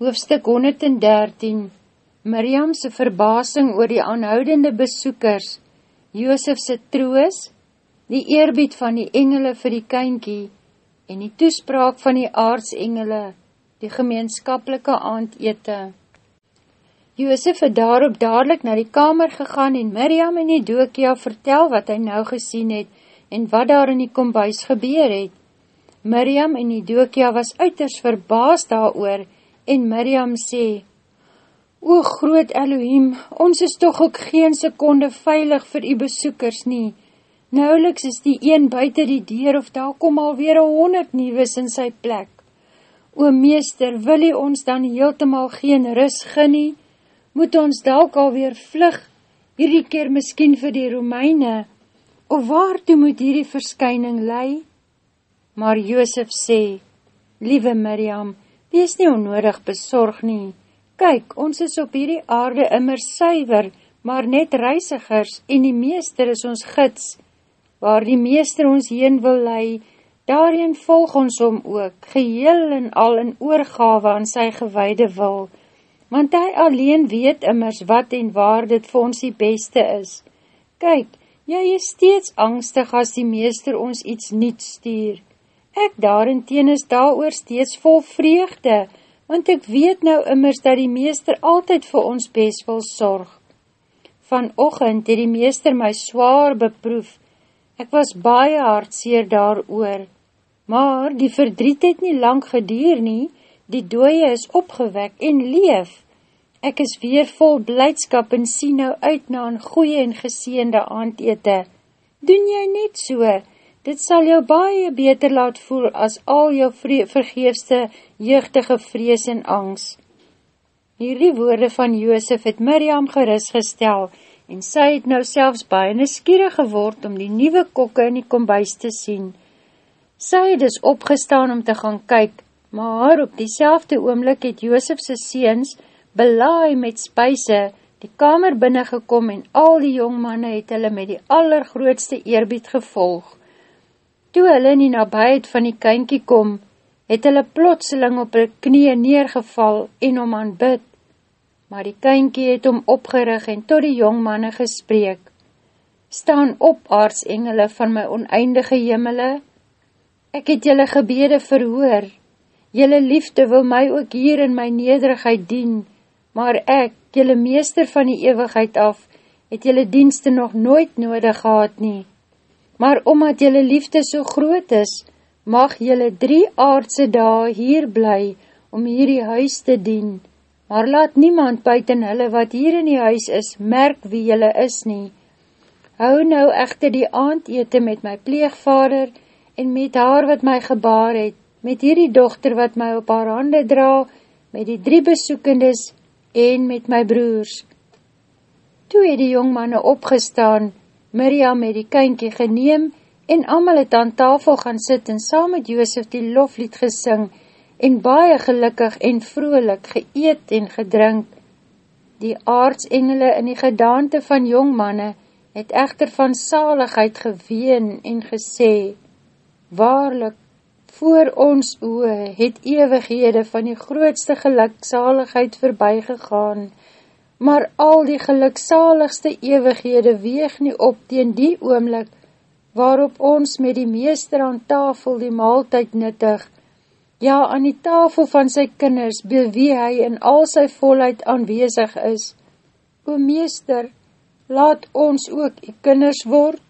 Hoofstuk 113 Miriamse verbasing oor die aanhoudende besoekers, Joosefse troos, die eerbied van die engele vir die kynkie en die toespraak van die aardsengele, die gemeenskapelike aandete. Joosef het daarop dadelijk na die kamer gegaan en Miriam en die Dokia vertel wat hy nou gesien het en wat daar in die kombuis gebeur het. Miriam en die Dokia was uiters verbaas daar oor en Miriam sê, O groot Elohim, ons is toch ook geen sekonde veilig vir die besoekers nie. Nauweliks is die een buiten die deur of daar kom alweer een honderd nieuwes in sy plek. O meester, wil hy ons dan heeltemaal geen ris genie? Moet ons dalk alweer vlug, hierdie keer miskien vir die Romeine? Of waartoe moet hierdie verskyning lei? Maar Joosef sê, Liewe Miriam, Wees nie onnodig besorg nie. Kyk, ons is op hierdie aarde immer suiver, maar net reisigers en die meester is ons gids. Waar die meester ons heen wil lei, daarin volg ons om ook, geheel en al in oorgawe aan sy gewaide wil. Want hy alleen weet immers wat en waar dit vir ons die beste is. Kyk, jy is steeds angstig as die meester ons iets niet stuur. Ek daarenteen is daar steeds vol vreugde, want ek weet nou immers dat die meester altyd vir ons best wil sorg. Vanochtend het die meester my zwaar beproef, ek was baie hartseer daar oor, maar die verdriet het nie lang geduur nie, die dooie is opgewek en leef. Ek is weer vol blijdskap en sien nou uit na een goeie en geseende aandete. Doen jy net so, Dit sal jou baie beter laat voel as al jou vergeefste jeugdige vrees en angst. Hierdie woorde van Joosef het Miriam geris gestel en sy het nou selfs baie neskierig geword om die nieuwe kokke in die kombuis te sien. Sy het dus opgestaan om te gaan kyk, maar op diezelfde oomlik het Joosefse seens belaai met spuise die kamer binnengekom en al die jongmanne het hulle met die allergrootste eerbied gevolg. Toe hulle in die nabijheid van die kynkie kom, het hulle plotseling op hulle knie neergeval en om aanbid. Maar die kynkie het om opgerig en tot die jongmanne gespreek. Staan op, aardsengele van my oneindige jemele. Ek het julle gebede verhoor. Julle liefde wil my ook hier in my nederigheid dien, maar ek, julle meester van die eeuwigheid af, het julle dienste nog nooit nodig gehad nie maar omdat jylle liefde so groot is, mag jylle drie aardse dae hier bly, om hierdie huis te dien, maar laat niemand buiten hulle wat hier in die huis is, merk wie jylle is nie. Hou nou echter die aandete met my pleegvader, en met haar wat my gebaar het, met hierdie dochter wat my op haar hande dra, met die drie besoekendes, en met my broers. Toe het die jongmanne opgestaan, Miriam het die kynkie geneem en amal het aan tafel gaan sit en saam met Joosef die loflied gesing en baie gelukkig en vrolik geëet en gedrink. Die aardsengele in die gedaante van jongmanne het echter van saligheid geween en gesê, Waarlik, voor ons oe het ewighede van die grootste gelukzaligheid voorbijgegaan, maar al die geluksaligste ewighede weeg nie op teen die oomlik, waarop ons met die meester aan tafel die maaltijd nuttig, ja, aan die tafel van sy kinders, by wie hy in al sy volheid aanwezig is. O meester, laat ons ook die kinders word,